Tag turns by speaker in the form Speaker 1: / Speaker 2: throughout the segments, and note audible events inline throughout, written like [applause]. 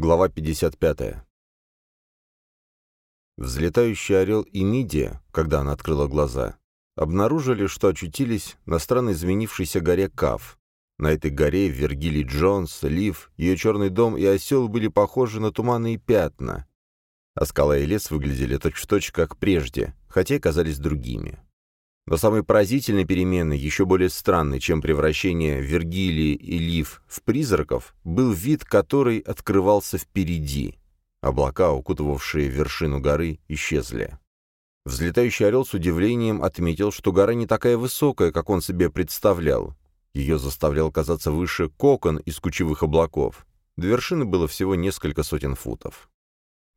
Speaker 1: Глава 55. Взлетающий орел и Мидия, когда она открыла глаза, обнаружили, что очутились на странно изменившейся горе Кав. На этой горе Вергилий Джонс, Лив, ее черный дом и осел были похожи на туманные пятна, а скала и лес выглядели точь-в-точь, как прежде, хотя и казались другими. Но самой поразительной переменой, еще более странной, чем превращение Вергилии и Лив в призраков, был вид, который открывался впереди. Облака, укутывавшие вершину горы, исчезли. Взлетающий орел с удивлением отметил, что гора не такая высокая, как он себе представлял. Ее заставлял казаться выше кокон из кучевых облаков. До вершины было всего несколько сотен футов.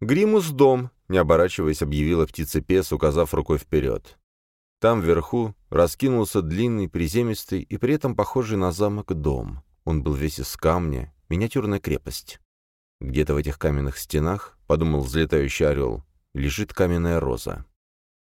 Speaker 1: «Гримус дом», — не оборачиваясь, объявила птица Пес, указав рукой вперед. Там вверху раскинулся длинный, приземистый и при этом похожий на замок дом. Он был весь из камня, миниатюрная крепость. Где-то в этих каменных стенах, — подумал взлетающий орел, — лежит каменная роза.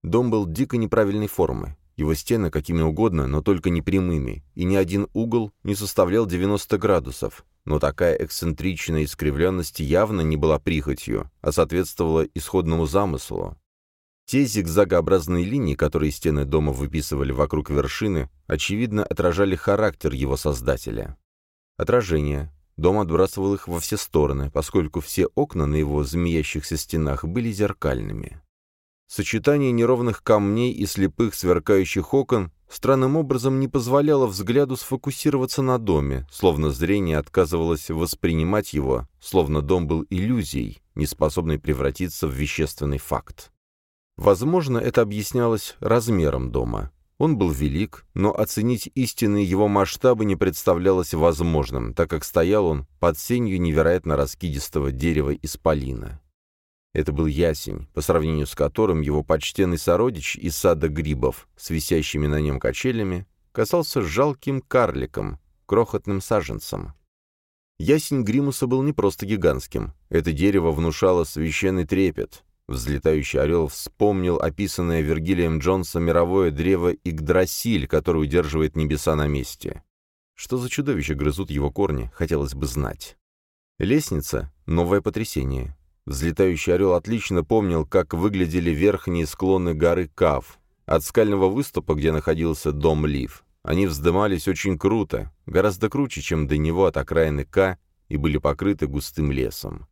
Speaker 1: Дом был дико неправильной формы. Его стены какими угодно, но только не прямыми, и ни один угол не составлял 90 градусов. Но такая эксцентричная искривленность явно не была прихотью, а соответствовала исходному замыслу. Те зигзагообразные линии, которые стены дома выписывали вокруг вершины, очевидно отражали характер его создателя. Отражение. Дом отбрасывал их во все стороны, поскольку все окна на его змеящихся стенах были зеркальными. Сочетание неровных камней и слепых сверкающих окон странным образом не позволяло взгляду сфокусироваться на доме, словно зрение отказывалось воспринимать его, словно дом был иллюзией, не способной превратиться в вещественный факт. Возможно, это объяснялось размером дома. Он был велик, но оценить истинные его масштабы не представлялось возможным, так как стоял он под сенью невероятно раскидистого дерева исполина. Это был ясень, по сравнению с которым его почтенный сородич из сада грибов с висящими на нем качелями казался жалким карликом, крохотным саженцем. Ясень Гримуса был не просто гигантским. Это дерево внушало священный трепет. Взлетающий орел вспомнил описанное Вергилием Джонсом мировое древо Игдрасиль, которое удерживает небеса на месте. Что за чудовища грызут его корни, хотелось бы знать. Лестница — новое потрясение. Взлетающий орел отлично помнил, как выглядели верхние склоны горы Кав. От скального выступа, где находился дом Лив, они вздымались очень круто, гораздо круче, чем до него от окраины К, и были покрыты густым лесом.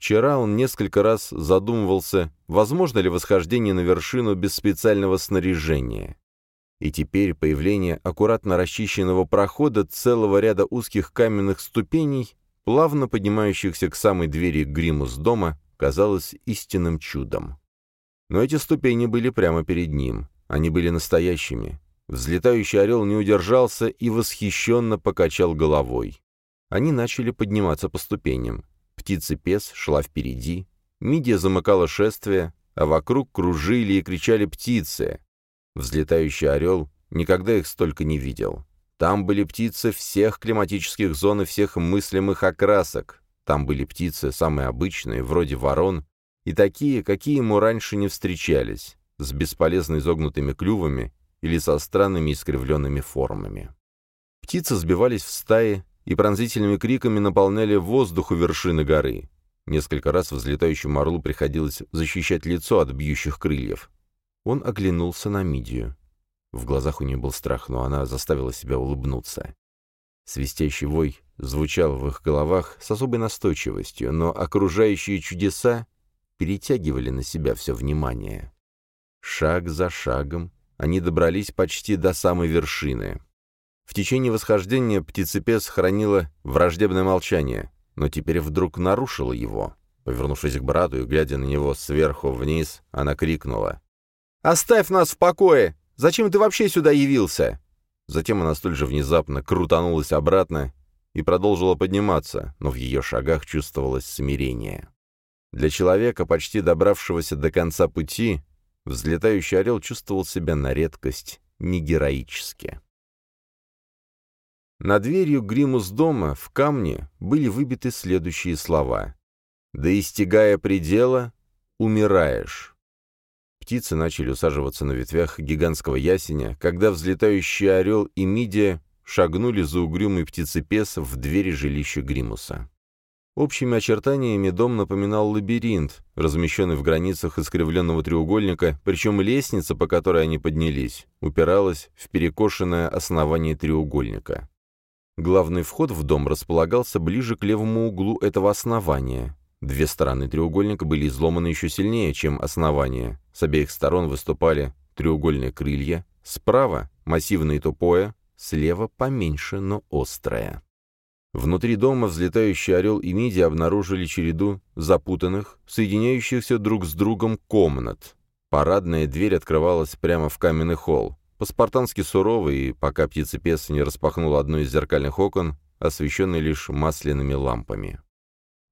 Speaker 1: Вчера он несколько раз задумывался, возможно ли восхождение на вершину без специального снаряжения. И теперь появление аккуратно расчищенного прохода целого ряда узких каменных ступеней, плавно поднимающихся к самой двери Гримус дома, казалось истинным чудом. Но эти ступени были прямо перед ним. Они были настоящими. Взлетающий орел не удержался и восхищенно покачал головой. Они начали подниматься по ступеням. Птица-пес шла впереди, Мидия замыкала шествие, а вокруг кружили и кричали птицы. Взлетающий орел никогда их столько не видел. Там были птицы всех климатических зон и всех мыслимых окрасок. Там были птицы самые обычные, вроде ворон, и такие, какие ему раньше не встречались, с бесполезно изогнутыми клювами или со странными искривленными формами. Птицы сбивались в стаи и пронзительными криками наполняли воздух у вершины горы. Несколько раз взлетающему орлу приходилось защищать лицо от бьющих крыльев. Он оглянулся на Мидию. В глазах у нее был страх, но она заставила себя улыбнуться. Свистящий вой звучал в их головах с особой настойчивостью, но окружающие чудеса перетягивали на себя все внимание. Шаг за шагом они добрались почти до самой вершины. В течение восхождения птицепес хранила враждебное молчание, но теперь вдруг нарушила его. Повернувшись к брату и глядя на него сверху вниз, она крикнула. «Оставь нас в покое! Зачем ты вообще сюда явился?» Затем она столь же внезапно крутанулась обратно и продолжила подниматься, но в ее шагах чувствовалось смирение. Для человека, почти добравшегося до конца пути, взлетающий орел чувствовал себя на редкость негероически. На дверью Гримус дома в камне были выбиты следующие слова. «Да истигая предела, умираешь». Птицы начали усаживаться на ветвях гигантского ясеня, когда взлетающий орел и мидия шагнули за угрюмый птицепес в двери жилища Гримуса. Общими очертаниями дом напоминал лабиринт, размещенный в границах искривленного треугольника, причем лестница, по которой они поднялись, упиралась в перекошенное основание треугольника. Главный вход в дом располагался ближе к левому углу этого основания. Две стороны треугольника были изломаны еще сильнее, чем основание. С обеих сторон выступали треугольные крылья, справа — массивное тупое, слева — поменьше, но острое. Внутри дома взлетающий орел и миди обнаружили череду запутанных, соединяющихся друг с другом комнат. Парадная дверь открывалась прямо в каменный холл. По-спартански суровый, и пока птицепес не распахнул одно из зеркальных окон, освещенный лишь масляными лампами.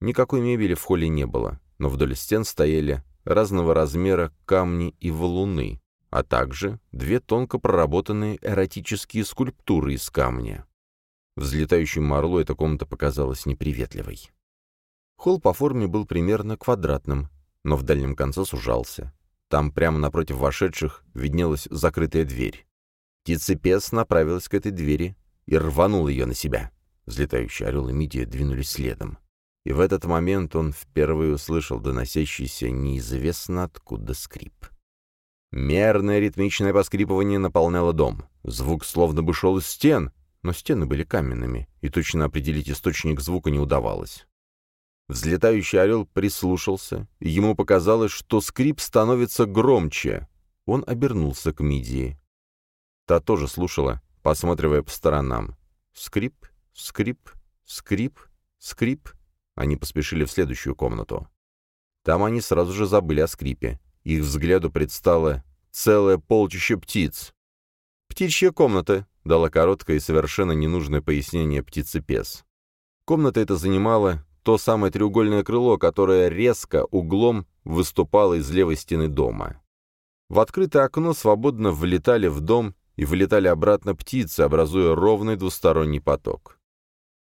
Speaker 1: Никакой мебели в холле не было, но вдоль стен стояли разного размера камни и валуны, а также две тонко проработанные эротические скульптуры из камня. Взлетающему орлу эта комната показалась неприветливой. Холл по форме был примерно квадратным, но в дальнем конце сужался. Там, прямо напротив вошедших, виднелась закрытая дверь. Птицепес направилась к этой двери и рванул ее на себя. Взлетающий орел и Мидия двинулись следом. И в этот момент он впервые услышал доносящийся неизвестно откуда скрип. Мерное ритмичное поскрипывание наполняло дом. Звук словно бы шел из стен, но стены были каменными, и точно определить источник звука не удавалось. Взлетающий орел прислушался, и ему показалось, что скрип становится громче. Он обернулся к Мидии. Та тоже слушала, посматривая по сторонам. Скрип, скрип, скрип, скрип. Они поспешили в следующую комнату. Там они сразу же забыли о скрипе. Их взгляду предстало целое полчище птиц. «Птичья комната», дала короткое и совершенно ненужное пояснение птицепес. Комната эта занимала то самое треугольное крыло, которое резко углом выступало из левой стены дома. В открытое окно свободно влетали в дом и вылетали обратно птицы, образуя ровный двусторонний поток.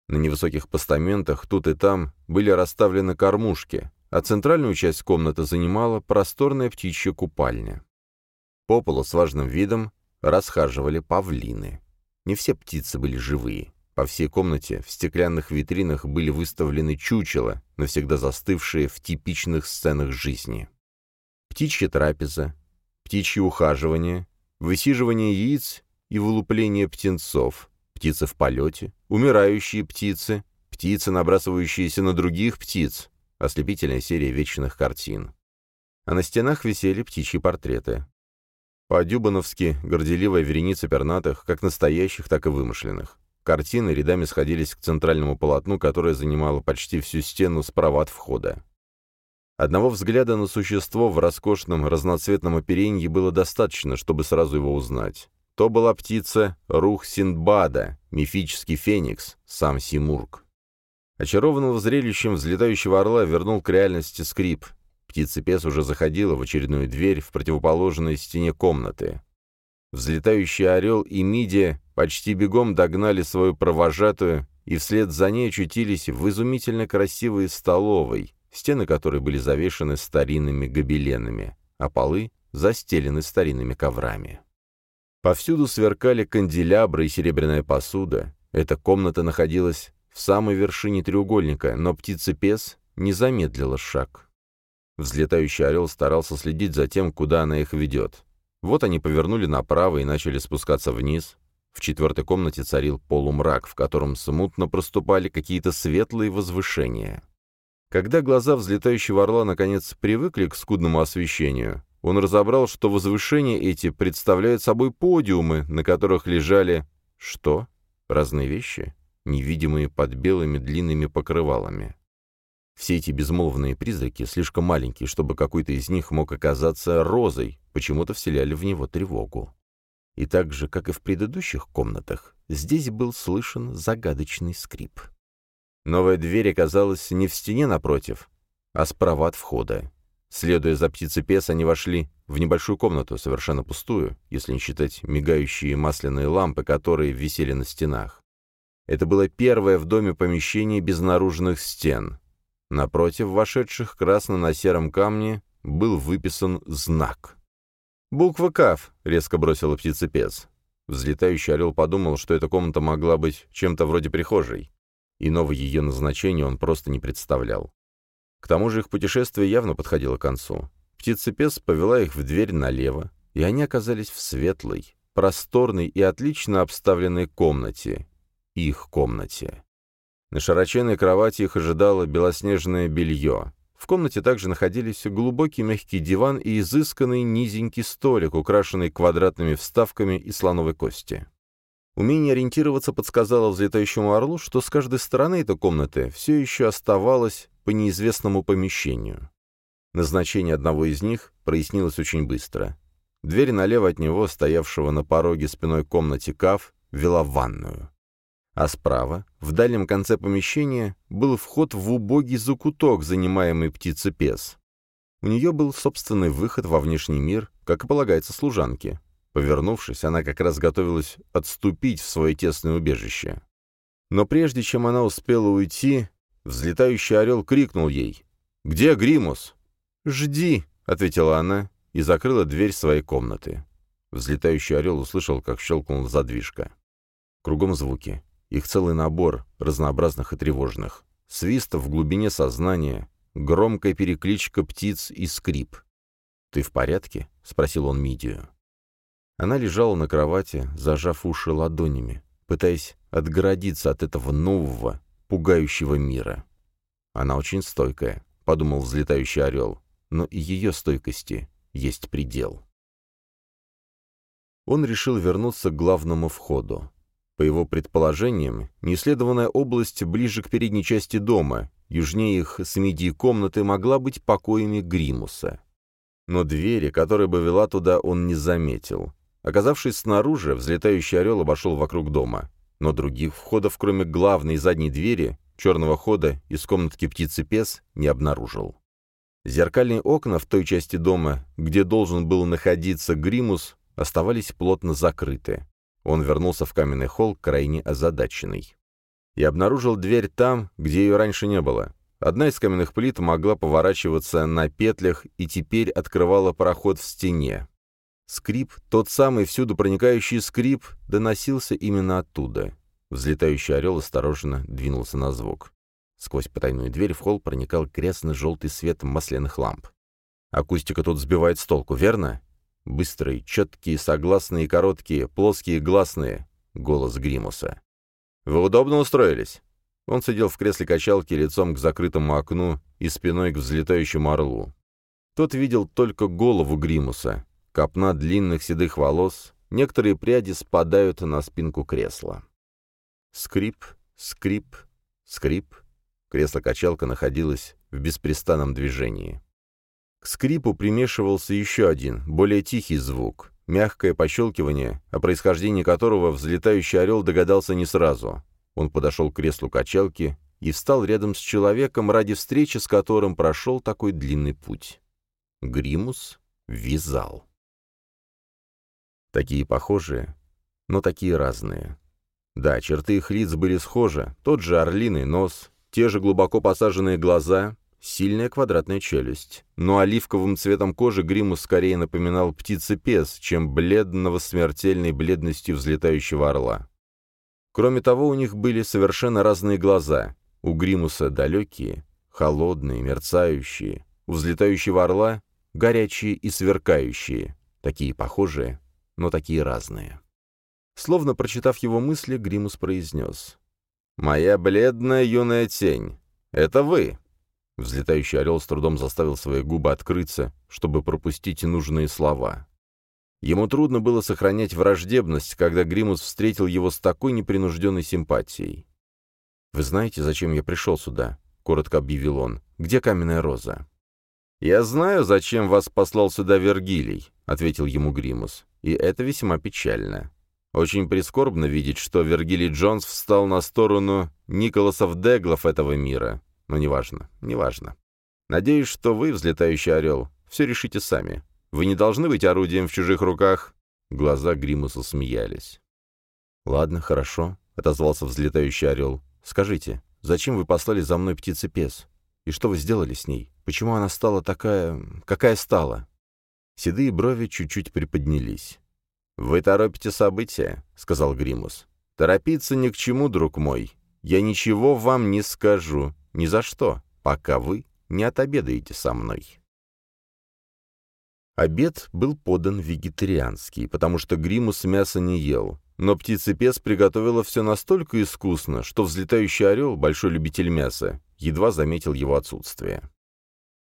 Speaker 1: На невысоких постаментах тут и там были расставлены кормушки, а центральную часть комнаты занимала просторная птичья купальня. По полу с важным видом расхаживали павлины. Не все птицы были живые. По всей комнате в стеклянных витринах были выставлены чучела, навсегда застывшие в типичных сценах жизни. Птичья трапеза, птичье ухаживание, высиживание яиц и вылупление птенцов, птицы в полете, умирающие птицы, птицы, набрасывающиеся на других птиц, ослепительная серия вечных картин. А на стенах висели птичьи портреты. По-дюбановски горделивая вереница пернатых, как настоящих, так и вымышленных. Картины рядами сходились к центральному полотну, которое занимало почти всю стену справа от входа. Одного взгляда на существо в роскошном разноцветном оперенье было достаточно, чтобы сразу его узнать. То была птица Рух Синдбада, мифический феникс, сам Симург. Очарованного зрелищем взлетающего орла вернул к реальности скрип, Птица-пес уже заходила в очередную дверь в противоположной стене комнаты. Взлетающий орел и мидия почти бегом догнали свою провожатую и вслед за ней очутились в изумительно красивой столовой, стены которой были завешены старинными гобеленами, а полы застелены старинными коврами. Повсюду сверкали канделябры и серебряная посуда. Эта комната находилась в самой вершине треугольника, но птица-пес не замедлила шаг. Взлетающий орел старался следить за тем, куда она их ведет. Вот они повернули направо и начали спускаться вниз. В четвертой комнате царил полумрак, в котором смутно проступали какие-то светлые возвышения. Когда глаза взлетающего орла наконец привыкли к скудному освещению, он разобрал, что возвышения эти представляют собой подиумы, на которых лежали... Что? Разные вещи, невидимые под белыми длинными покрывалами. Все эти безмолвные призраки, слишком маленькие, чтобы какой-то из них мог оказаться розой, почему-то вселяли в него тревогу. И так же, как и в предыдущих комнатах, здесь был слышен загадочный скрип. Новая дверь оказалась не в стене напротив, а справа от входа. Следуя за птицей они вошли в небольшую комнату, совершенно пустую, если не считать мигающие масляные лампы, которые висели на стенах. Это было первое в доме помещение без наружных стен. Напротив вошедших красно на сером камне был выписан знак. «Буква КАФ», — резко бросила птицепец. Взлетающий орел подумал, что эта комната могла быть чем-то вроде прихожей. Иного ее назначения он просто не представлял. К тому же их путешествие явно подходило к концу. Птицепес повела их в дверь налево, и они оказались в светлой, просторной и отлично обставленной комнате. Их комнате. На широченной кровати их ожидало белоснежное белье. В комнате также находились глубокий мягкий диван и изысканный низенький столик, украшенный квадратными вставками из слоновой кости. Умение ориентироваться подсказало взлетающему орлу, что с каждой стороны этой комнаты все еще оставалось по неизвестному помещению. Назначение одного из них прояснилось очень быстро. Дверь налево от него, стоявшего на пороге спиной комнате Кав, вела в ванную. А справа, в дальнем конце помещения, был вход в убогий закуток, занимаемый птицепес. У нее был собственный выход во внешний мир, как и полагается служанке. Повернувшись, она как раз готовилась отступить в свое тесное убежище. Но прежде чем она успела уйти, взлетающий орел крикнул ей «Где Гримус?» «Жди», — ответила она и закрыла дверь своей комнаты. Взлетающий орел услышал, как щелкнула задвижка. Кругом звуки. Их целый набор, разнообразных и тревожных. Свист в глубине сознания, громкая перекличка птиц и скрип. «Ты в порядке?» — спросил он Мидию. Она лежала на кровати, зажав уши ладонями, пытаясь отгородиться от этого нового, пугающего мира. «Она очень стойкая», — подумал взлетающий орел но и ее стойкости есть предел. Он решил вернуться к главному входу. По его предположениям, неисследованная область ближе к передней части дома, южнее их с мидии комнаты, могла быть покоями Гримуса. Но двери, которая бы вела туда, он не заметил. Оказавшись снаружи, взлетающий орел обошел вокруг дома. Но других входов, кроме главной и задней двери, черного хода из комнатки птицы-пес, не обнаружил. Зеркальные окна в той части дома, где должен был находиться Гримус, оставались плотно закрыты. Он вернулся в каменный холл, крайне озадаченный. И обнаружил дверь там, где ее раньше не было. Одна из каменных плит могла поворачиваться на петлях и теперь открывала проход в стене. Скрип, тот самый всюду проникающий скрип, доносился именно оттуда. Взлетающий орел осторожно двинулся на звук. Сквозь потайную дверь в холл проникал грязно-желтый свет масляных ламп. Акустика тут сбивает с толку, верно? Быстрые, четкие, согласные короткие, плоские, гласные. Голос Гримуса. «Вы удобно устроились?» Он сидел в кресле качалки лицом к закрытому окну и спиной к взлетающему орлу. Тот видел только голову Гримуса, копна длинных седых волос, некоторые пряди спадают на спинку кресла. Скрип, скрип, скрип. Кресло-качалка находилось в беспрестанном движении. К скрипу примешивался еще один, более тихий звук, мягкое пощелкивание, о происхождении которого взлетающий орел догадался не сразу. Он подошел к креслу качалки и встал рядом с человеком, ради встречи с которым прошел такой длинный путь. Гримус вязал. Такие похожие, но такие разные. Да, черты их лиц были схожи, тот же орлиный нос, те же глубоко посаженные глаза, сильная квадратная челюсть. Но оливковым цветом кожи Гримус скорее напоминал птицепес, чем бледного смертельной бледностью взлетающего орла. Кроме того, у них были совершенно разные глаза. У Гримуса далекие, холодные, мерцающие. У взлетающего орла горячие и сверкающие. Такие похожие, но такие разные. Словно прочитав его мысли, Гримус произнес. «Моя бледная юная тень. Это вы!» Взлетающий орел с трудом заставил свои губы открыться, чтобы пропустить нужные слова. Ему трудно было сохранять враждебность, когда Гримус встретил его с такой непринужденной симпатией. «Вы знаете, зачем я пришел сюда?» — коротко объявил он. «Где каменная роза?» «Я знаю, зачем вас послал сюда Вергилий», — ответил ему Гримус. «И это весьма печально. Очень прискорбно видеть, что Вергилий Джонс встал на сторону Николасов Деглов этого мира. Но неважно, неважно. Надеюсь, что вы, взлетающий орел, все решите сами. Вы не должны быть орудием в чужих руках. Глаза Гримуса смеялись. «Ладно, хорошо», — отозвался взлетающий орел. «Скажите, зачем вы послали за мной птицепес? И что вы сделали с ней? Почему она стала такая... какая стала?» Седые брови чуть-чуть приподнялись. «Вы торопите события», — сказал Гримус. «Торопиться ни к чему, друг мой. я ничего вам не скажу, ни за что, пока вы не отобедаете со мной». Обед был подан вегетарианский, потому что Гримус мясо не ел. Но птицепес приготовила все настолько искусно, что взлетающий орел, большой любитель мяса, едва заметил его отсутствие.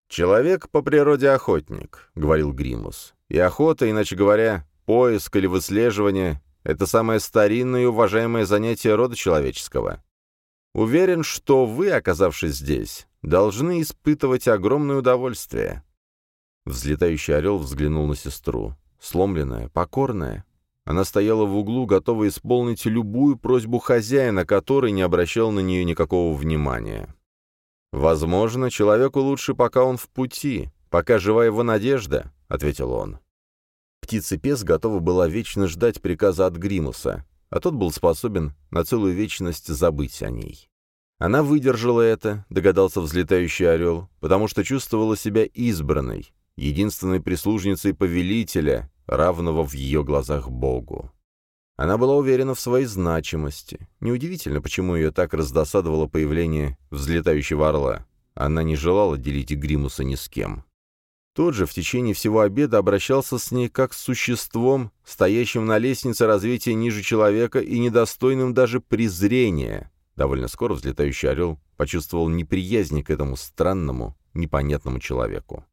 Speaker 1: «Человек по природе охотник», — говорил Гримус. «И охота, иначе говоря, поиск или выслеживание — это самое старинное и уважаемое занятие рода человеческого. Уверен, что вы, оказавшись здесь, должны испытывать огромное удовольствие». Взлетающий орел взглянул на сестру. Сломленная, покорная. Она стояла в углу, готовая исполнить любую просьбу хозяина, который не обращал на нее никакого внимания. «Возможно, человеку лучше, пока он в пути, пока жива его надежда», — ответил он. Птица-пес готова была вечно ждать приказа от Гримуса, а тот был способен на целую вечность забыть о ней. Она выдержала это, догадался взлетающий орел, потому что чувствовала себя избранной, единственной прислужницей повелителя, равного в ее глазах Богу. Она была уверена в своей значимости. Неудивительно, почему ее так раздосадовало появление взлетающего орла. Она не желала делить Гримуса ни с кем. Тот же в течение всего обеда обращался с ней как с существом, стоящим на лестнице развития ниже человека и недостойным даже презрения. Довольно скоро взлетающий орел почувствовал неприязнь к этому странному, непонятному человеку.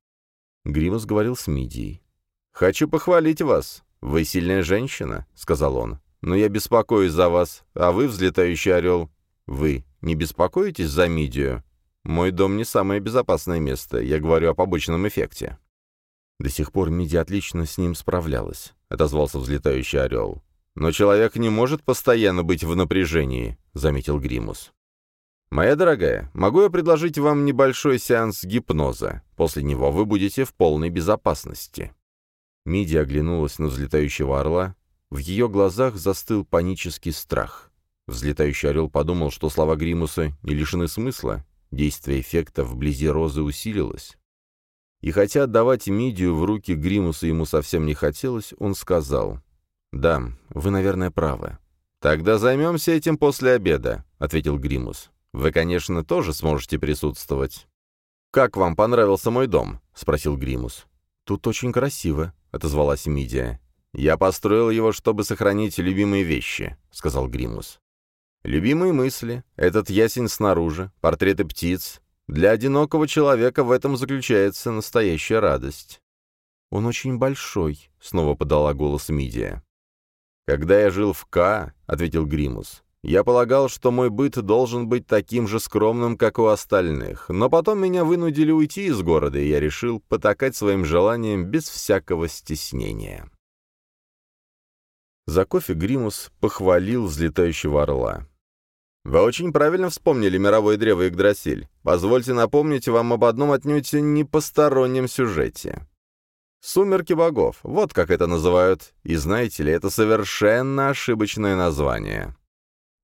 Speaker 1: Гримус говорил с Мидией. «Хочу похвалить вас. «Вы сильная женщина», — сказал он. «Но я беспокоюсь за вас, а вы, взлетающий орел, вы не беспокоитесь за Мидию? Мой дом не самое безопасное место, я говорю о побочном эффекте». До сих пор Миди отлично с ним справлялась, — отозвался взлетающий орел. «Но человек не может постоянно быть в напряжении», — заметил Гримус. «Моя дорогая, могу я предложить вам небольшой сеанс гипноза? После него вы будете в полной безопасности». Миди оглянулась на взлетающего орла. В ее глазах застыл панический страх. Взлетающий орел подумал, что слова Гримуса не лишены смысла. Действие эффекта вблизи розы усилилось. И хотя отдавать Мидию в руки Гримуса ему совсем не хотелось, он сказал, «Да, вы, наверное, правы». «Тогда займемся этим после обеда», — ответил Гримус. «Вы, конечно, тоже сможете присутствовать». «Как вам понравился мой дом?» — спросил Гримус. «Тут очень красиво», — отозвалась Мидия. «Я построил его, чтобы сохранить любимые вещи», — сказал Гримус. «Любимые мысли, этот ясень снаружи, портреты птиц. Для одинокого человека в этом заключается настоящая радость». «Он очень большой», — снова подала голос Мидия. «Когда я жил в К», — ответил Гримус, я полагал, что мой быт должен быть таким же скромным, как у остальных, но потом меня вынудили уйти из города, и я решил потакать своим желаниям без всякого стеснения. За кофе Гримус похвалил взлетающего орла. «Вы очень правильно вспомнили мировое древо Игдрасиль. Позвольте напомнить вам об одном отнюдь не постороннем сюжете. «Сумерки богов» — вот как это называют. И знаете ли, это совершенно ошибочное название.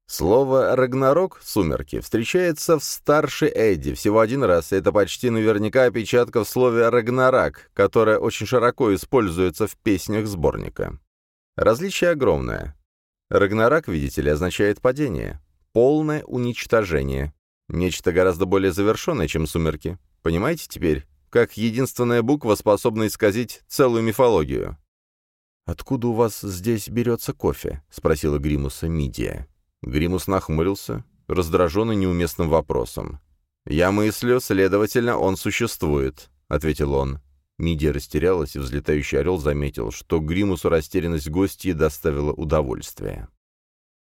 Speaker 1: Слово «рагнарок» — «сумерки» встречается в старшей Эдди всего один раз, и это почти наверняка опечатка в слове «рагнарак», которое очень широко используется в песнях сборника. Различие огромное. Рагнарак, видите ли, означает падение, полное уничтожение, нечто гораздо более завершенное, чем «сумерки». Понимаете теперь, как единственная буква способна исказить целую мифологию? «Откуда у вас здесь берется кофе?» — спросила Гримуса Мидия. Гримус нахмурился, раздраженный неуместным вопросом. «Я мыслю, следовательно, он существует», — ответил он. Мидия растерялась, и взлетающий орел заметил, что Гримусу растерянность гостьи доставила удовольствие.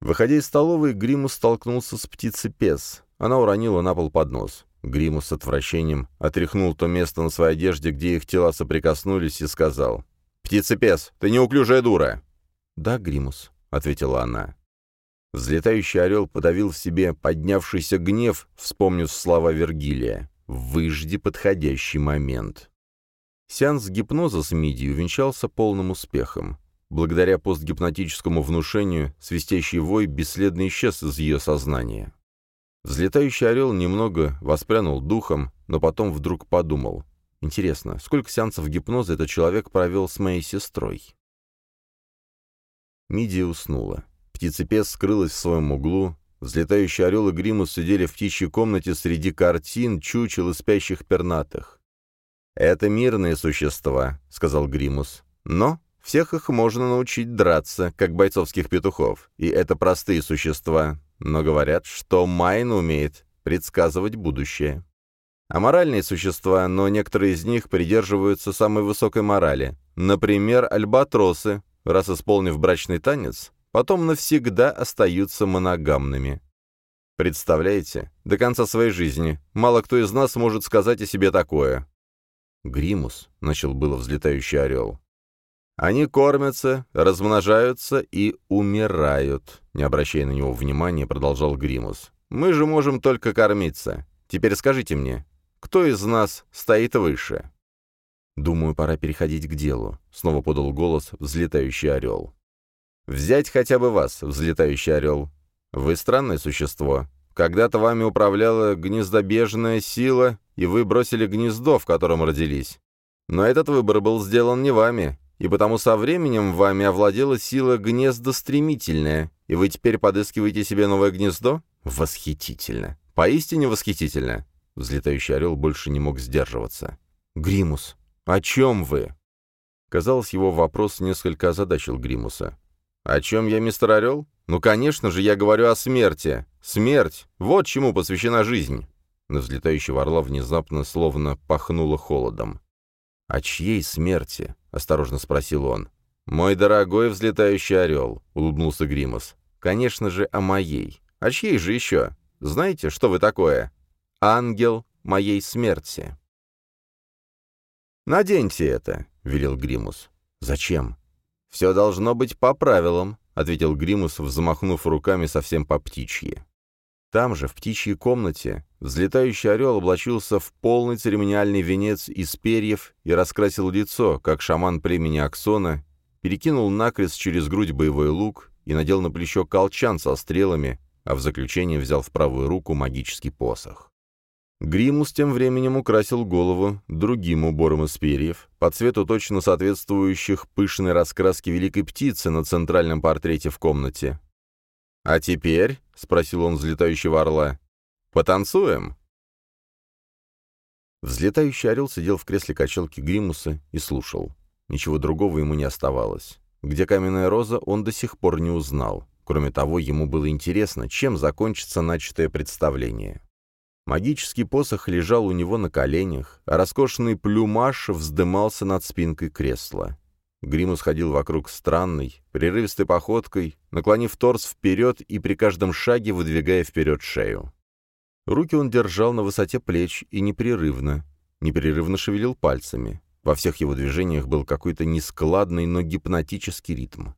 Speaker 1: Выходя из столовой, Гримус столкнулся с птицей Пес. Она уронила на пол поднос. Гримус с отвращением отряхнул то место на своей одежде, где их тела соприкоснулись, и сказал. «Птица Пес, ты неуклюжая дура!» «Да, Гримус», — ответила она. Взлетающий орел подавил в себе поднявшийся гнев, вспомнив слова Вергилия. «Выжди подходящий момент». Сеанс гипноза с Мидией увенчался полным успехом. Благодаря постгипнотическому внушению свистящий вой бесследно исчез из ее сознания. Взлетающий орел немного воспрянул духом, но потом вдруг подумал. Интересно, сколько сеансов гипноза этот человек провел с моей сестрой? Мидия уснула. Птицепес скрылась в своем углу, Взлетающий орел и Гримус сидели в птичьей комнате среди картин, чучел и спящих пернатых. «Это мирные существа», — сказал Гримус. «Но всех их можно научить драться, как бойцовских петухов. И это простые существа. Но говорят, что Майн умеет предсказывать будущее. Аморальные существа, но некоторые из них придерживаются самой высокой морали. Например, альбатросы, раз исполнив брачный танец, потом навсегда остаются моногамными. Представляете, до конца своей жизни мало кто из нас может сказать о себе такое. «Гримус», — начал было взлетающий орел. «Они кормятся, размножаются и умирают», — не обращая на него внимания, продолжал Гримус. «Мы же можем только кормиться. Теперь скажите мне, кто из нас стоит выше?» «Думаю, пора переходить к делу», — снова подал голос взлетающий орел. «Взять хотя бы вас, взлетающий орел. Вы странное существо. Когда-то вами управляла гнездобежная сила, и вы бросили гнездо, в котором родились. Но этот выбор был сделан не вами, и потому со временем вами овладела сила гнезда стремительная, и вы теперь подыскиваете себе новое гнездо? Восхитительно. Поистине восхитительно. Взлетающий орел больше не мог сдерживаться. «Гримус, о чем вы?» Казалось, его вопрос несколько озадачил Гримуса. «О чем я, мистер Орел? Ну, конечно же, я говорю о смерти. Смерть! Вот чему посвящена жизнь!» На взлетающего орла внезапно словно пахнуло холодом. «О чьей смерти?» — осторожно спросил он. «Мой дорогой взлетающий орел», — улыбнулся Гримус. «Конечно же, о моей. О чьей же еще? Знаете, что вы такое? Ангел моей смерти». «Наденьте это», — велел Гримус. «Зачем?» «Все должно быть по правилам», — ответил Гримус, взмахнув руками совсем по птичьи. Там же, в птичьей комнате, взлетающий орел облачился в полный церемониальный венец из перьев и раскрасил лицо, как шаман племени Аксона, перекинул накрест через грудь боевой лук и надел на плечо колчан со стрелами, а в заключение взял в правую руку магический посох. Гримус тем временем украсил голову другим убором из перьев, по цвету точно соответствующих пышной раскраске великой птицы на центральном портрете в комнате. «А теперь?» — спросил он взлетающего орла. «Потанцуем?» Взлетающий орел сидел в кресле качалки Гримуса и слушал. Ничего другого ему не оставалось. Где каменная роза, он до сих пор не узнал. Кроме того, ему было интересно, чем закончится начатое представление. Магический посох лежал у него на коленях, а роскошный плюмаж вздымался над спинкой кресла. Гримус ходил вокруг странной, прерывистой походкой, наклонив торс вперед и при каждом шаге выдвигая вперед шею. Руки он держал на высоте плеч и непрерывно, непрерывно шевелил пальцами. Во всех его движениях был какой-то нескладный, но гипнотический ритм.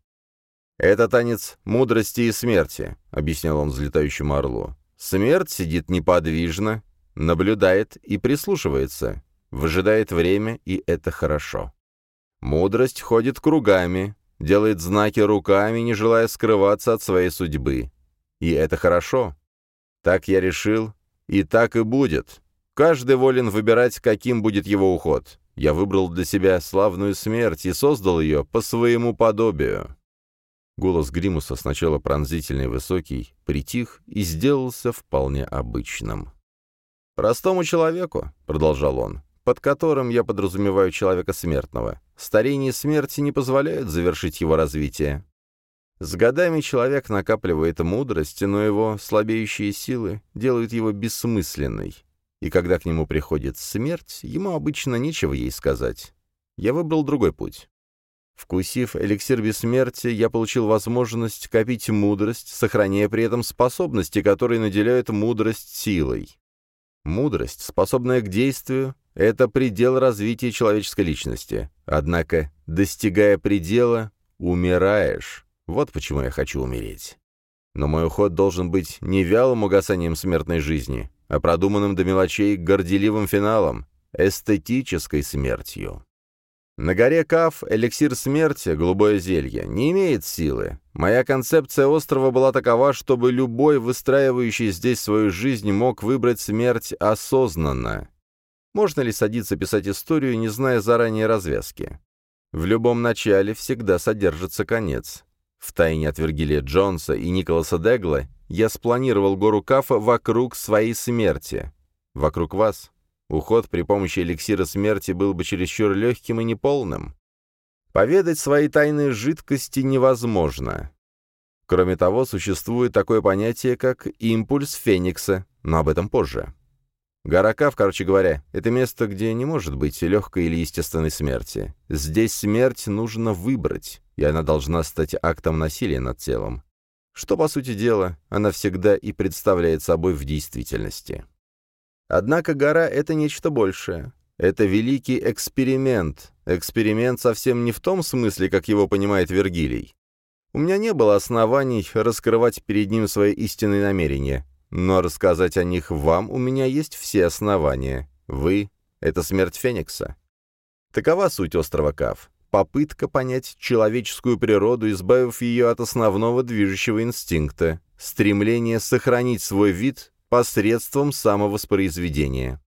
Speaker 1: «Это танец мудрости и смерти», — объяснял он взлетающему орлу. Смерть сидит неподвижно, наблюдает и прислушивается, выжидает время, и это хорошо. Мудрость ходит кругами, делает знаки руками, не желая скрываться от своей судьбы. И это хорошо. Так я решил, и так и будет. Каждый волен выбирать, каким будет его уход. Я выбрал для себя славную смерть и создал ее по своему подобию. Голос Гримуса, сначала пронзительный и высокий, притих и сделался вполне обычным. «Простому человеку», — продолжал он, — «под которым я подразумеваю человека смертного, старение смерти не позволяют завершить его развитие. С годами человек накапливает мудрость, но его слабеющие силы делают его бессмысленной. И когда к нему приходит смерть, ему обычно нечего ей сказать. Я выбрал другой путь. Вкусив эликсир бессмертия, я получил возможность копить мудрость, сохраняя при этом способности, которые наделяют мудрость силой. Мудрость, способная к действию, — это предел развития человеческой личности. Однако, достигая предела, умираешь. Вот почему я хочу умереть. Но мой уход должен быть не вялым угасанием смертной жизни, а продуманным до мелочей горделивым финалом, эстетической смертью. На горе Каф эликсир смерти, голубое зелье, не имеет силы. Моя концепция острова была такова, чтобы любой, выстраивающий здесь свою жизнь, мог выбрать смерть осознанно. Можно ли садиться писать историю, не зная заранее развязки? В любом начале всегда содержится конец. Втайне от Вергилия Джонса и Николаса Дегла я спланировал гору Кафа вокруг своей смерти. Вокруг вас. Уход при помощи эликсира смерти был бы чересчур легким и неполным. Поведать свои тайные жидкости невозможно. Кроме того, существует такое понятие, как импульс Феникса, но об этом позже. Гора Кав, короче говоря, это место, где не может быть легкой или естественной смерти. Здесь смерть нужно выбрать, и она должна стать актом насилия над телом что, по сути дела, она всегда и представляет собой в действительности. Однако гора — это нечто большее. Это великий эксперимент. Эксперимент совсем не в том смысле, как его понимает Вергилий. У меня не было оснований раскрывать перед ним свои истинные намерения, но рассказать о них вам у меня есть все основания. Вы — это смерть Феникса. Такова суть острова Кав попытка понять человеческую природу, избавив ее от основного движущего инстинкта — стремление сохранить свой вид посредством самовоспроизведения.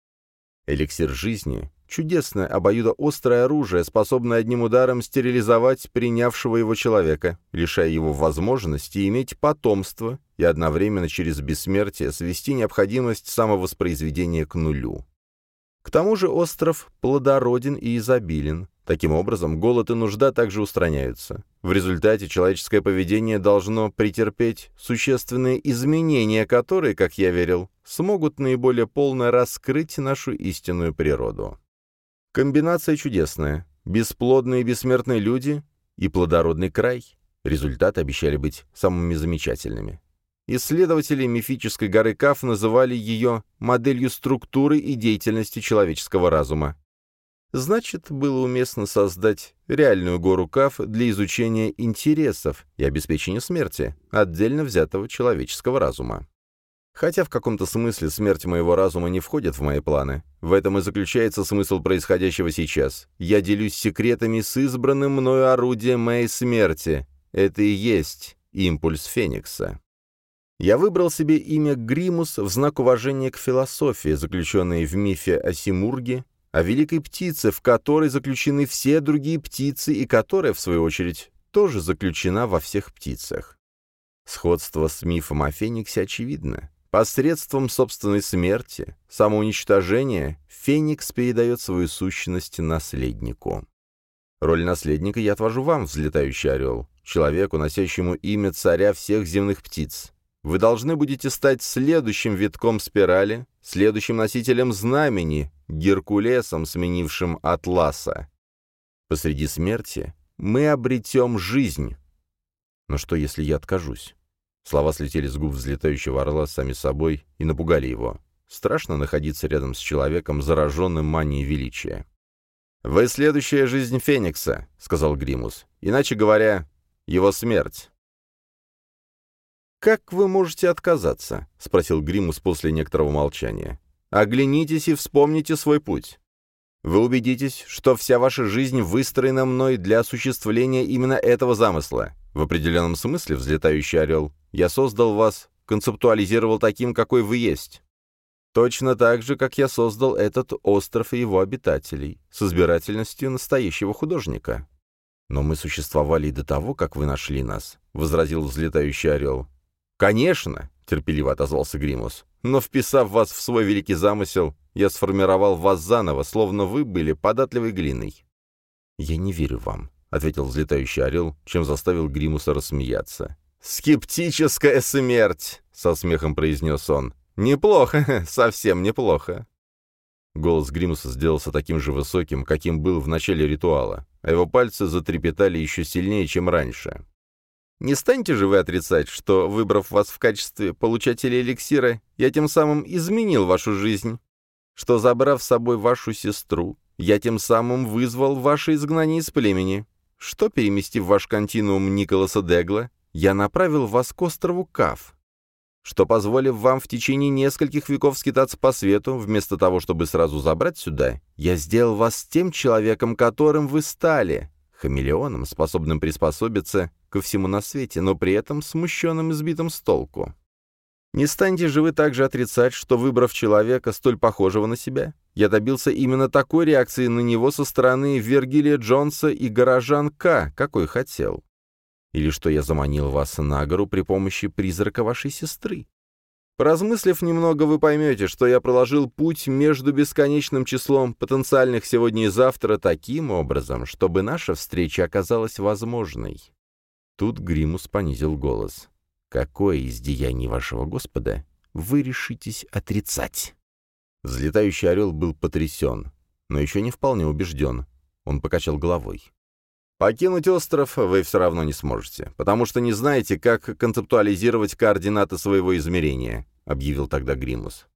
Speaker 1: Эликсир жизни — чудесное обоюдоострое оружие, способное одним ударом стерилизовать принявшего его человека, лишая его возможности иметь потомство и одновременно через бессмертие свести необходимость самовоспроизведения к нулю. К тому же остров плодороден и изобилен, Таким образом, голод и нужда также устраняются. В результате человеческое поведение должно претерпеть существенные изменения, которые, как я верил, смогут наиболее полно раскрыть нашу истинную природу. Комбинация чудесная. Бесплодные бессмертные люди и плодородный край. Результаты обещали быть самыми замечательными. Исследователи мифической горы Каф называли ее моделью структуры и деятельности человеческого разума. Значит, было уместно создать реальную гору Каф для изучения интересов и обеспечения смерти отдельно взятого человеческого разума. Хотя в каком-то смысле смерть моего разума не входит в мои планы. В этом и заключается смысл происходящего сейчас. Я делюсь секретами с избранным мною орудием моей смерти. Это и есть импульс Феникса. Я выбрал себе имя Гримус в знак уважения к философии, заключенной в мифе о Симурге о великой птице, в которой заключены все другие птицы и которая, в свою очередь, тоже заключена во всех птицах. Сходство с мифом о Фениксе очевидно. Посредством собственной смерти, самоуничтожения, Феникс передает свою сущность наследнику. Роль наследника я отвожу вам, взлетающий орел, человеку, носящему имя царя всех земных птиц. Вы должны будете стать следующим витком спирали, следующим носителем знамени, Геркулесом, сменившим Атласа. Посреди смерти мы обретем жизнь. Но что, если я откажусь? Слова слетели с губ взлетающего орла сами собой и напугали его. Страшно находиться рядом с человеком, зараженным манией величия. «Вы следующая жизнь Феникса», — сказал Гримус. «Иначе говоря, его смерть». «Как вы можете отказаться?» — спросил Гримус после некоторого молчания. Оглянитесь и вспомните свой путь. Вы убедитесь, что вся ваша жизнь выстроена мной для осуществления именно этого замысла. В определенном смысле, взлетающий орел, я создал вас, концептуализировал таким, какой вы есть. Точно так же, как я создал этот остров и его обитателей, с избирательностью настоящего художника. «Но мы существовали и до того, как вы нашли нас», — возразил взлетающий орел. «Конечно!» — терпеливо отозвался Гримус. «Но вписав вас в свой великий замысел, я сформировал вас заново, словно вы были податливой глиной». «Я не верю вам», — ответил взлетающий орел, чем заставил Гримуса рассмеяться. «Скептическая смерть!» — со смехом произнес он. «Неплохо, [laughs] совсем неплохо». Голос Гримуса сделался таким же высоким, каким был в начале ритуала, а его пальцы затрепетали еще сильнее, чем раньше. Не станете же вы отрицать, что, выбрав вас в качестве получателя эликсира, я тем самым изменил вашу жизнь? Что, забрав с собой вашу сестру, я тем самым вызвал ваше изгнание из племени? Что, переместив ваш континуум Николаса Дегла, я направил вас к острову Каф? Что, позволив вам в течение нескольких веков скитаться по свету, вместо того, чтобы сразу забрать сюда, я сделал вас тем человеком, которым вы стали, хамелеоном, способным приспособиться ко всему на свете, но при этом смущенным и сбитым с толку. Не станете же вы также отрицать, что, выбрав человека, столь похожего на себя, я добился именно такой реакции на него со стороны Вергилия Джонса и горожан К, какой хотел. Или что я заманил вас на гору при помощи призрака вашей сестры? Поразмыслив немного, вы поймете, что я проложил путь между бесконечным числом потенциальных сегодня и завтра таким образом, чтобы наша встреча оказалась возможной. Тут Гримус понизил голос. «Какое из деяний вашего Господа вы решитесь отрицать?» Взлетающий орел был потрясен, но еще не вполне убежден. Он покачал головой. Покинуть остров вы все равно не сможете, потому что не знаете, как концептуализировать координаты своего измерения», — объявил тогда Гримус.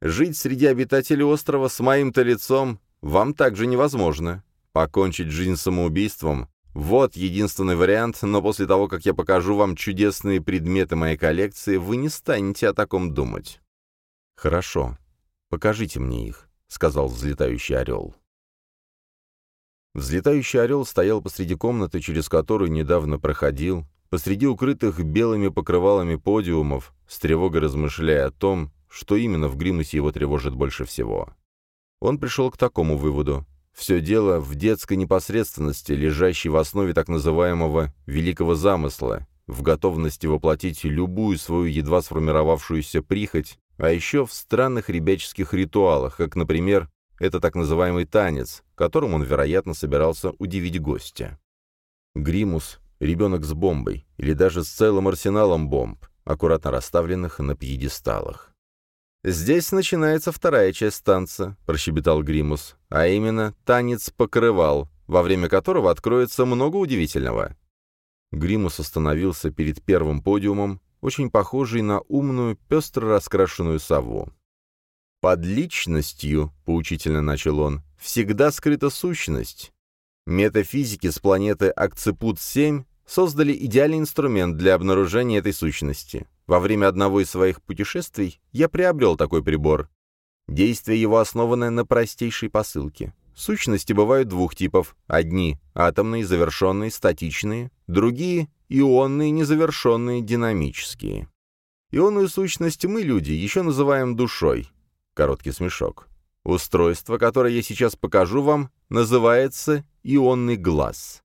Speaker 1: «Жить среди обитателей острова с моим-то лицом вам также невозможно. Покончить жизнь самоубийством — вот единственный вариант, но после того, как я покажу вам чудесные предметы моей коллекции, вы не станете о таком думать». «Хорошо, покажите мне их», — сказал взлетающий орел. Взлетающий орел стоял посреди комнаты, через которую недавно проходил, посреди укрытых белыми покрывалами подиумов, с тревогой размышляя о том, что именно в Гримусе его тревожит больше всего. Он пришел к такому выводу. Все дело в детской непосредственности, лежащей в основе так называемого «великого замысла», в готовности воплотить любую свою едва сформировавшуюся прихоть, а еще в странных ребяческих ритуалах, как, например, это так называемый танец, которым он, вероятно, собирался удивить гостя. Гримус — ребенок с бомбой, или даже с целым арсеналом бомб, аккуратно расставленных на пьедесталах. «Здесь начинается вторая часть танца», — прощебетал Гримус, а именно танец покрывал, во время которого откроется много удивительного. Гримус остановился перед первым подиумом, очень похожий на умную, пестро раскрашенную сову. «Под личностью», — поучительно начал он, — «всегда скрыта сущность. Метафизики с планеты Акцепут-7 создали идеальный инструмент для обнаружения этой сущности. Во время одного из своих путешествий я приобрел такой прибор. Действие его основано на простейшей посылке. Сущности бывают двух типов. Одни — атомные, завершенные, статичные, другие — ионные, незавершенные, динамические. Ионную сущность мы, люди, еще называем душой. Короткий смешок. Устройство, которое я сейчас покажу вам, называется ионный глаз.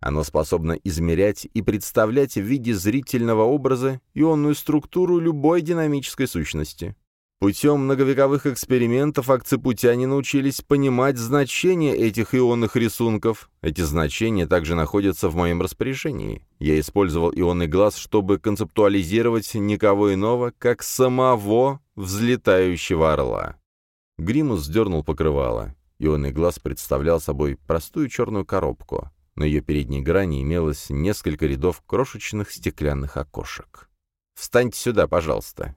Speaker 1: Оно способно измерять и представлять в виде зрительного образа ионную структуру любой динамической сущности. Путем многовековых экспериментов акцепутяне научились понимать значение этих ионных рисунков. Эти значения также находятся в моем распоряжении. Я использовал ионный глаз, чтобы концептуализировать никого иного, как самого взлетающего орла. Гримус сдернул покрывало. Ионный глаз представлял собой простую черную коробку. На ее передней грани имелось несколько рядов крошечных стеклянных окошек. «Встаньте сюда, пожалуйста»,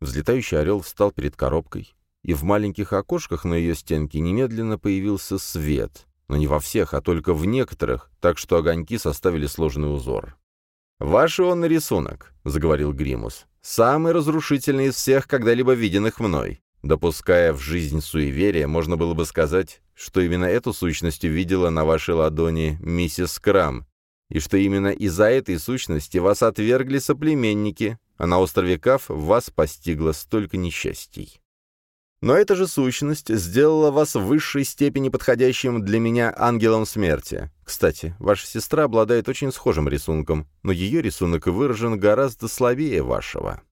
Speaker 1: Взлетающий орел встал перед коробкой, и в маленьких окошках на ее стенке немедленно появился свет, но не во всех, а только в некоторых, так что огоньки составили сложный узор. «Ваш ионный рисунок», — заговорил Гримус, — «самый разрушительный из всех когда-либо виденных мной. Допуская в жизнь суеверия, можно было бы сказать, что именно эту сущность увидела на вашей ладони миссис Крам, и что именно из-за этой сущности вас отвергли соплеменники, а на острове Кав вас постигло столько несчастий. Но эта же сущность сделала вас в высшей степени подходящим для меня ангелом смерти. Кстати, ваша сестра обладает очень схожим рисунком, но ее рисунок выражен гораздо слабее вашего.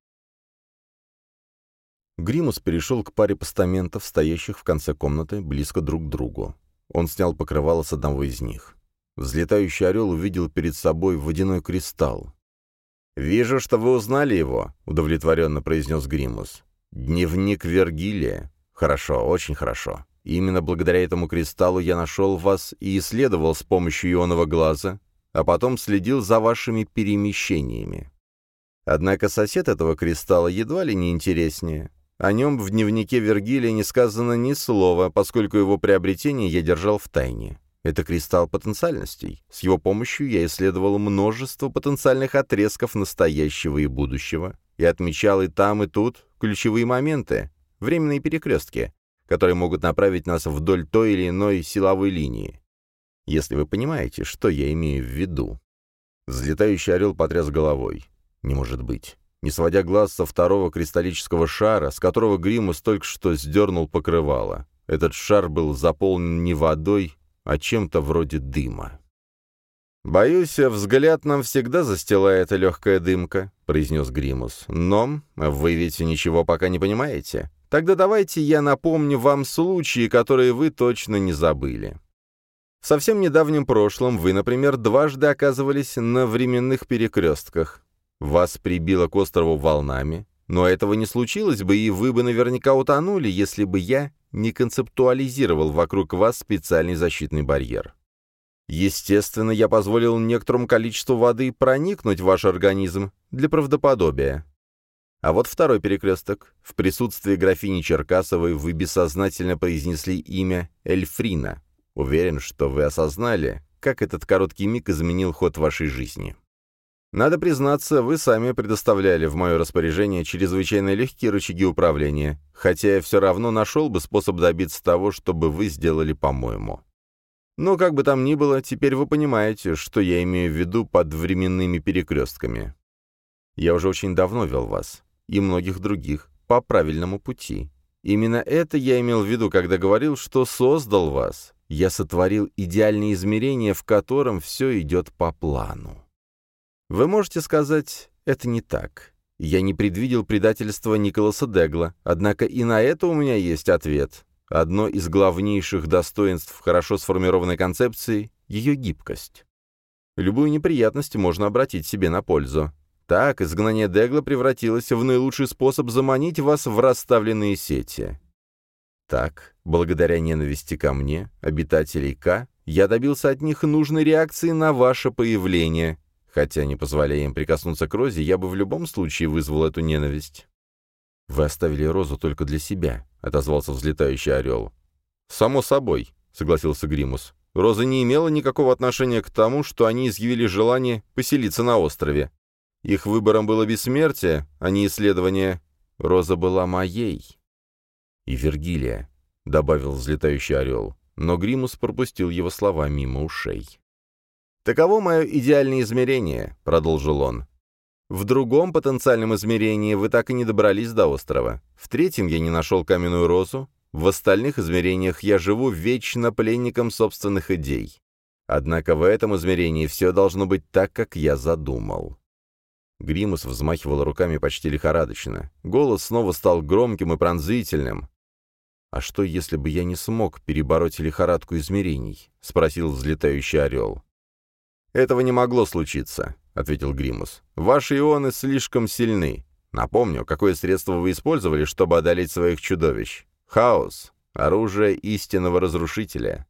Speaker 1: Гримус перешел к паре постаментов, стоящих в конце комнаты, близко друг к другу. Он снял покрывало с одного из них. Взлетающий орел увидел перед собой водяной кристалл. «Вижу, что вы узнали его», — удовлетворенно произнес Гримус. «Дневник Вергилия. Хорошо, очень хорошо. Именно благодаря этому кристаллу я нашел вас и исследовал с помощью ионного глаза, а потом следил за вашими перемещениями. Однако сосед этого кристалла едва ли не интереснее. О нем в дневнике Вергилия не сказано ни слова, поскольку его приобретение я держал в тайне. Это кристалл потенциальностей. С его помощью я исследовал множество потенциальных отрезков настоящего и будущего и отмечал и там, и тут ключевые моменты, временные перекрестки, которые могут направить нас вдоль той или иной силовой линии. Если вы понимаете, что я имею в виду. Взлетающий орел потряс головой. Не может быть. Не сводя глаз со второго кристаллического шара, с которого Гримус только что сдернул покрывало. Этот шар был заполнен не водой, а чем-то вроде дыма. «Боюсь, взгляд нам всегда застилает легкая дымка», — произнес Гримус. «Но вы ведь ничего пока не понимаете. Тогда давайте я напомню вам случаи, которые вы точно не забыли. В совсем недавнем прошлом вы, например, дважды оказывались на временных перекрестках. Вас прибило к острову волнами, но этого не случилось бы, и вы бы наверняка утонули, если бы я не концептуализировал вокруг вас специальный защитный барьер. Естественно, я позволил некоторому количеству воды проникнуть в ваш организм для правдоподобия. А вот второй перекресток. В присутствии графини Черкасовой вы бессознательно произнесли имя Эльфрина. Уверен, что вы осознали, как этот короткий миг изменил ход вашей жизни. Надо признаться, вы сами предоставляли в мое распоряжение чрезвычайно легкие рычаги управления, хотя я все равно нашел бы способ добиться того, чтобы вы сделали по-моему. Но как бы там ни было, теперь вы понимаете, что я имею в виду под временными перекрестками. Я уже очень давно вел вас, и многих других, по правильному пути. Именно это я имел в виду, когда говорил, что создал вас. Я сотворил идеальное измерение, в котором все идет по плану. Вы можете сказать, это не так. Я не предвидел предательства Николаса Дегла, однако и на это у меня есть ответ. Одно из главнейших достоинств хорошо сформированной концепции — ее гибкость. Любую неприятность можно обратить себе на пользу. Так, изгнание Дегла превратилось в наилучший способ заманить вас в расставленные сети. Так, благодаря ненависти ко мне, обитателей К, я добился от них нужной реакции на ваше появление, хотя, не позволяя им прикоснуться к Розе, я бы в любом случае вызвал эту ненависть. «Вы оставили Розу только для себя», — отозвался взлетающий орел. «Само собой», — согласился Гримус. «Роза не имела никакого отношения к тому, что они изъявили желание поселиться на острове. Их выбором было бессмертие, а не исследование. Роза была моей». «И Вергилия», — добавил взлетающий орел, но Гримус пропустил его слова мимо ушей. «Таково мое идеальное измерение», — продолжил он. В другом потенциальном измерении вы так и не добрались до острова. В третьем я не нашел каменную розу. В остальных измерениях я живу вечно пленником собственных идей. Однако в этом измерении все должно быть так, как я задумал. Гримус взмахивал руками почти лихорадочно. Голос снова стал громким и пронзительным. «А что, если бы я не смог перебороть лихорадку измерений?» — спросил взлетающий орел. «Этого не могло случиться ответил Гримус. «Ваши ионы слишком сильны. Напомню, какое средство вы использовали, чтобы одолеть своих чудовищ. Хаос. Оружие истинного разрушителя.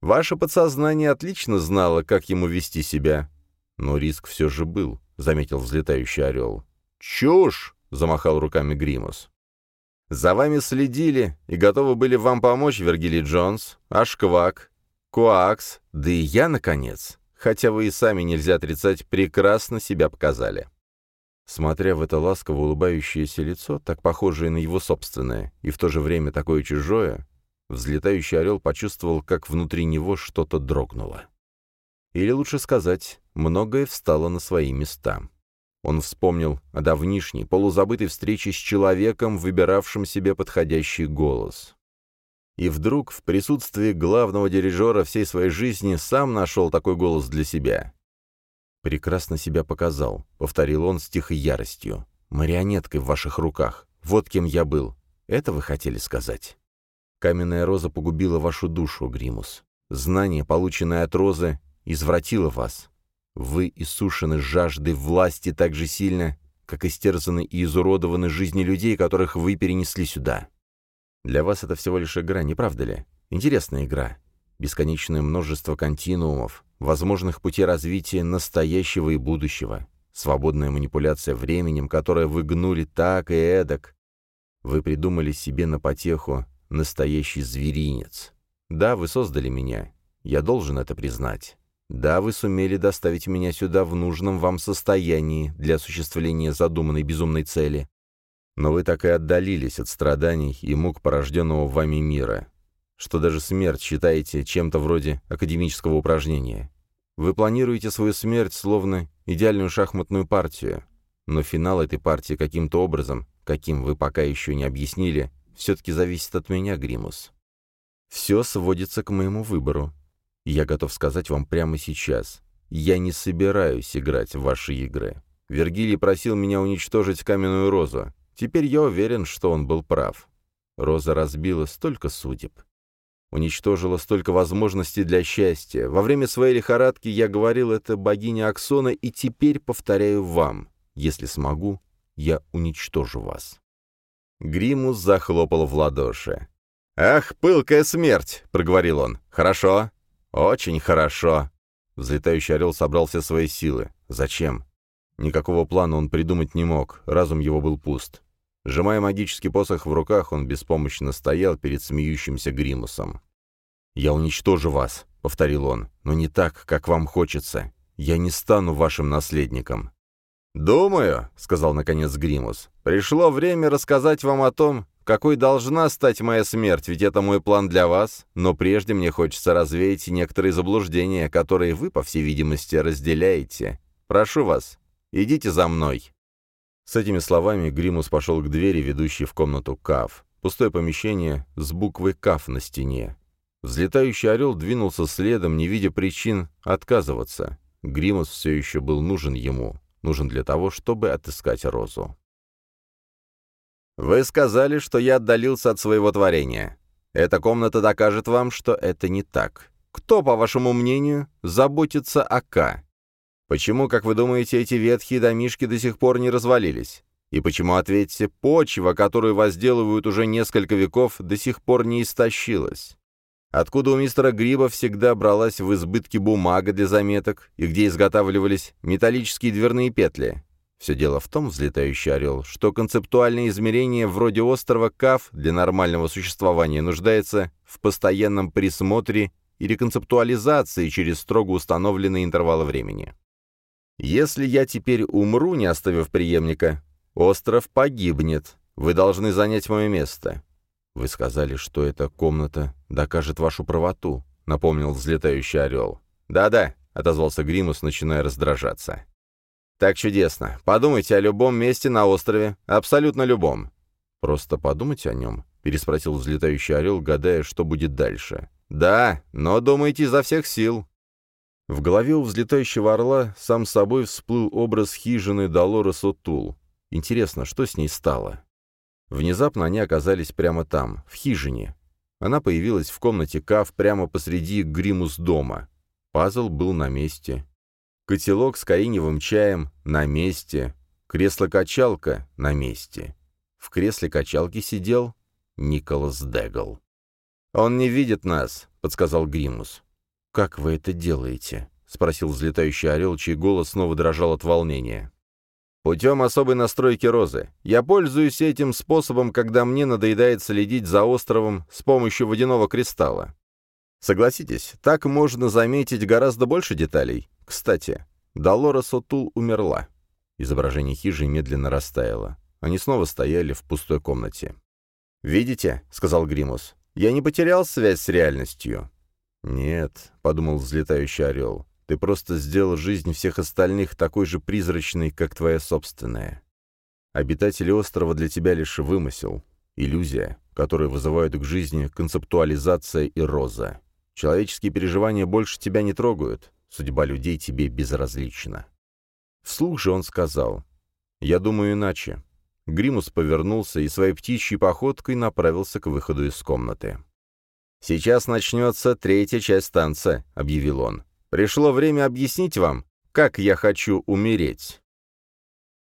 Speaker 1: Ваше подсознание отлично знало, как ему вести себя. Но риск все же был», — заметил взлетающий орел. «Чушь!» — замахал руками Гримус. «За вами следили и готовы были вам помочь Вергилий Джонс, Ашквак, Куакс, да и я, наконец хотя вы и сами, нельзя отрицать, прекрасно себя показали. Смотря в это ласково улыбающееся лицо, так похожее на его собственное, и в то же время такое чужое, взлетающий орел почувствовал, как внутри него что-то дрогнуло. Или лучше сказать, многое встало на свои места. Он вспомнил о давнишней, полузабытой встрече с человеком, выбиравшим себе подходящий голос. И вдруг, в присутствии главного дирижера всей своей жизни, сам нашел такой голос для себя. «Прекрасно себя показал», — повторил он с тихой яростью. «Марионеткой в ваших руках. Вот кем я был. Это вы хотели сказать?» Каменная роза погубила вашу душу, Гримус. Знание, полученное от розы, извратило вас. Вы иссушены жаждой власти так же сильно, как истерзаны и изуродованы жизни людей, которых вы перенесли сюда. Для вас это всего лишь игра, не правда ли? Интересная игра. Бесконечное множество континуумов, возможных путей развития настоящего и будущего. Свободная манипуляция временем, которое вы гнули так и эдак. Вы придумали себе на потеху настоящий зверинец. Да, вы создали меня. Я должен это признать. Да, вы сумели доставить меня сюда в нужном вам состоянии для осуществления задуманной безумной цели. Но вы так и отдалились от страданий и мук порожденного вами мира, что даже смерть считаете чем-то вроде академического упражнения. Вы планируете свою смерть словно идеальную шахматную партию, но финал этой партии каким-то образом, каким вы пока еще не объяснили, все-таки зависит от меня, Гримус. Все сводится к моему выбору. я готов сказать вам прямо сейчас. Я не собираюсь играть в ваши игры. Вергилий просил меня уничтожить каменную розу. Теперь я уверен, что он был прав. Роза разбила столько судеб. Уничтожила столько возможностей для счастья. Во время своей лихорадки я говорил это богине Аксона, и теперь повторяю вам. Если смогу, я уничтожу вас. Гримус захлопал в ладоши. «Ах, пылкая смерть!» — проговорил он. «Хорошо. Очень хорошо». Взлетающий орел собрал все свои силы. Зачем? Никакого плана он придумать не мог, разум его был пуст. Сжимая магический посох в руках, он беспомощно стоял перед смеющимся Гримусом. «Я уничтожу вас», — повторил он, — «но не так, как вам хочется. Я не стану вашим наследником». «Думаю», — сказал наконец Гримус, — «пришло время рассказать вам о том, какой должна стать моя смерть, ведь это мой план для вас, но прежде мне хочется развеять некоторые заблуждения, которые вы, по всей видимости, разделяете. Прошу вас, идите за мной». С этими словами Гримус пошел к двери, ведущей в комнату Каф. Пустое помещение с буквой «Каф» на стене. Взлетающий орел двинулся следом, не видя причин отказываться. Гримус все еще был нужен ему, нужен для того, чтобы отыскать розу. Вы сказали, что я отдалился от своего творения. Эта комната докажет вам, что это не так. Кто, по вашему мнению, заботится о К? Почему, как вы думаете, эти ветхие домишки до сих пор не развалились? И почему, ответьте, почва, которую возделывают уже несколько веков, до сих пор не истощилась? Откуда у мистера Гриба всегда бралась в избытке бумага для заметок и где изготавливались металлические дверные петли? Все дело в том, взлетающий орел, что концептуальное измерение вроде острова Каф для нормального существования нуждается в постоянном присмотре и реконцептуализации через строго установленные интервалы времени. Если я теперь умру, не оставив преемника, остров погибнет. Вы должны занять мое место. Вы сказали, что эта комната докажет вашу правоту, напомнил взлетающий орел. Да-да, отозвался Гримус, начиная раздражаться. «Так чудесно. Подумайте о любом месте на острове. Абсолютно любом». «Просто подумайте о нем», — переспросил взлетающий орел, гадая, что будет дальше. «Да, но думайте изо всех сил». В голове у взлетающего орла сам собой всплыл образ хижины Долорес Отул. Интересно, что с ней стало? Внезапно они оказались прямо там, в хижине. Она появилась в комнате Кав прямо посреди Гримус дома. Пазл был на месте. Котелок с кореневым чаем на месте. Кресло-качалка на месте. В кресле качалки сидел Николас Дегл. «Он не видит нас», — подсказал Гримус. «Как вы это делаете?» — спросил взлетающий орел, чей голос снова дрожал от волнения. «Путем особой настройки розы. Я пользуюсь этим способом, когда мне надоедает следить за островом с помощью водяного кристалла. Согласитесь, так можно заметить гораздо больше деталей. Кстати, Долорес Отул умерла. Изображение хижи медленно растаяло. Они снова стояли в пустой комнате. «Видите?» — сказал Гримус. «Я не потерял связь с реальностью». «Нет», — подумал взлетающий орел, — «ты просто сделал жизнь всех остальных такой же призрачной, как твоя собственная. Обитатели острова для тебя лишь вымысел, иллюзия, которая вызывают к жизни концептуализация и роза. Человеческие переживания больше тебя не трогают, судьба людей тебе безразлична. Вслух же он сказал, «Я думаю иначе». Гримус повернулся и своей птичьей походкой направился к выходу из комнаты. «Сейчас начнется третья часть танца», — объявил он. «Пришло время объяснить вам, как я хочу умереть».